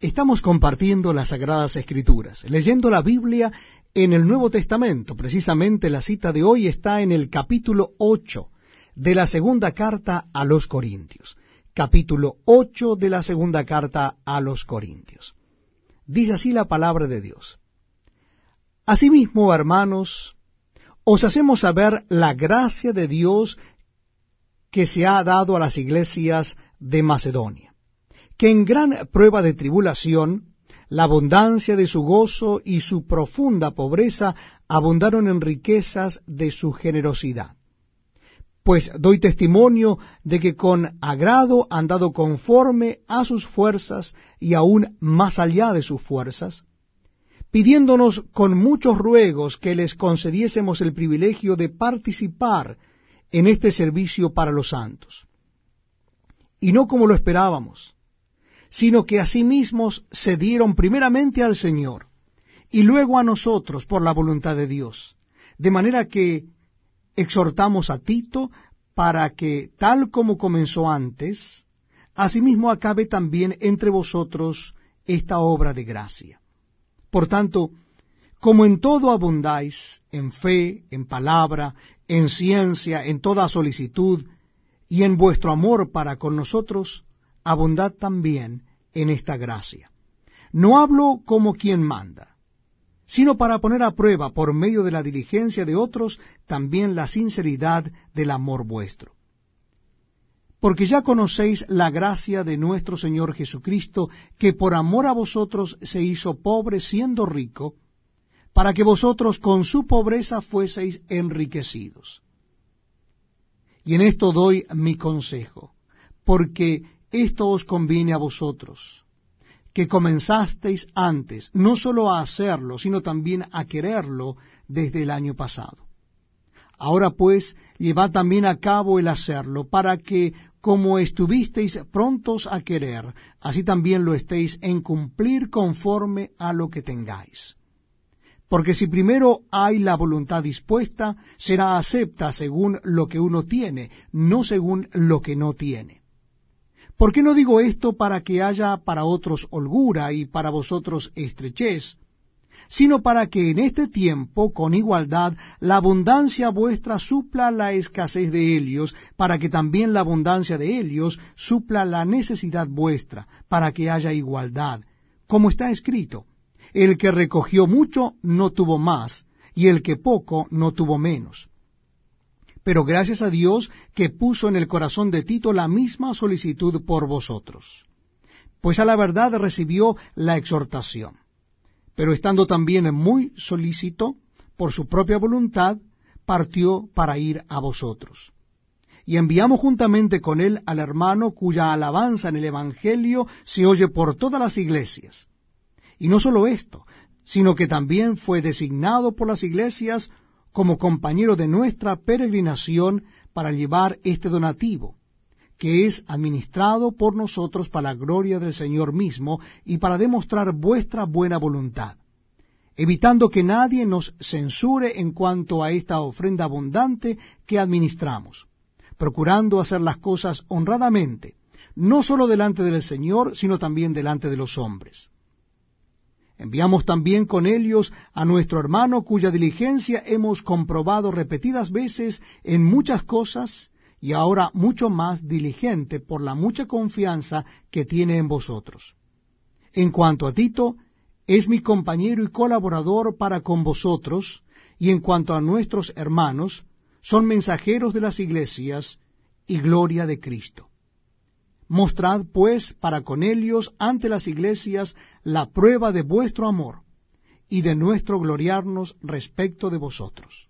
Estamos compartiendo las Sagradas Escrituras, leyendo la Biblia en el Nuevo Testamento. Precisamente la cita de hoy está en el capítulo 8 de la segunda carta a los Corintios. Capítulo 8 de la segunda carta a los Corintios. Dice así la palabra de Dios. Asimismo, hermanos, os hacemos saber la gracia de Dios que se ha dado a las iglesias de Macedonia que en gran prueba de tribulación, la abundancia de su gozo y su profunda pobreza abundaron en riquezas de su generosidad. Pues doy testimonio de que con agrado han dado conforme a sus fuerzas y aún más allá de sus fuerzas, pidiéndonos con muchos ruegos que les concediésemos el privilegio de participar en este servicio para los santos. Y no como lo esperábamos, sino que asimismo se dieron primeramente al Señor y luego a nosotros por la voluntad de Dios. De manera que exhortamos a Tito para que, tal como comenzó antes, asimismo acabe también entre vosotros esta obra de gracia. Por tanto, como en todo abundáis, en fe, en palabra, en ciencia, en toda solicitud, y en vuestro amor para con nosotros, abundad también en esta gracia. No hablo como quien manda, sino para poner a prueba por medio de la diligencia de otros también la sinceridad del amor vuestro. Porque ya conocéis la gracia de nuestro Señor Jesucristo, que por amor a vosotros se hizo pobre siendo rico, para que vosotros con su pobreza fueseis enriquecidos. Y en esto doy mi consejo, porque esto os conviene a vosotros, que comenzasteis antes, no sólo a hacerlo, sino también a quererlo desde el año pasado. Ahora pues, llevad también a cabo el hacerlo, para que, como estuvisteis prontos a querer, así también lo estéis en cumplir conforme a lo que tengáis. Porque si primero hay la voluntad dispuesta, será acepta según lo que uno tiene, no según lo que no tiene. ¿Por qué no digo esto para que haya para otros holgura y para vosotros estrechez, sino para que en este tiempo, con igualdad, la abundancia vuestra supla la escasez de ellos, para que también la abundancia de ellos supla la necesidad vuestra, para que haya igualdad, como está escrito, el que recogió mucho no tuvo más, y el que poco no tuvo menos pero gracias a Dios que puso en el corazón de Tito la misma solicitud por vosotros. Pues a la verdad recibió la exhortación, pero estando también muy solícito por su propia voluntad, partió para ir a vosotros. Y enviamos juntamente con él al hermano cuya alabanza en el Evangelio se oye por todas las iglesias. Y no solo esto, sino que también fue designado por las iglesias como compañero de nuestra peregrinación para llevar este donativo, que es administrado por nosotros para la gloria del Señor mismo y para demostrar vuestra buena voluntad, evitando que nadie nos censure en cuanto a esta ofrenda abundante que administramos, procurando hacer las cosas honradamente, no sólo delante del Señor, sino también delante de los hombres Enviamos también con ellos a nuestro hermano cuya diligencia hemos comprobado repetidas veces en muchas cosas y ahora mucho más diligente por la mucha confianza que tiene en vosotros. En cuanto a Tito, es mi compañero y colaborador para con vosotros, y en cuanto a nuestros hermanos, son mensajeros de las iglesias y gloria de Cristo. Mostrad, pues, para con ellos ante las iglesias la prueba de vuestro amor y de nuestro gloriarnos respecto de vosotros.